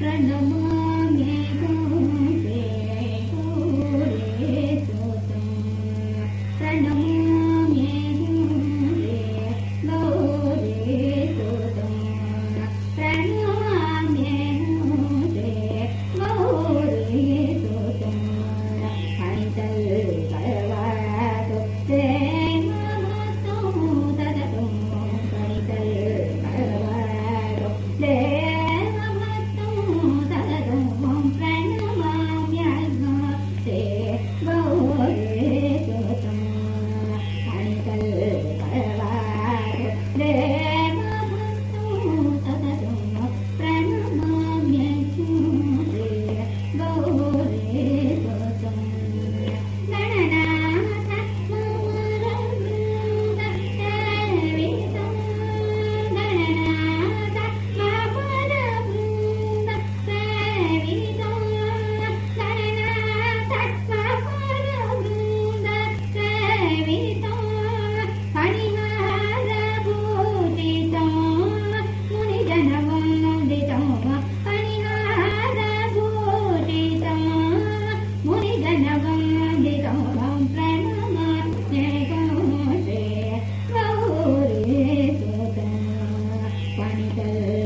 प्रणमागरे प्रणम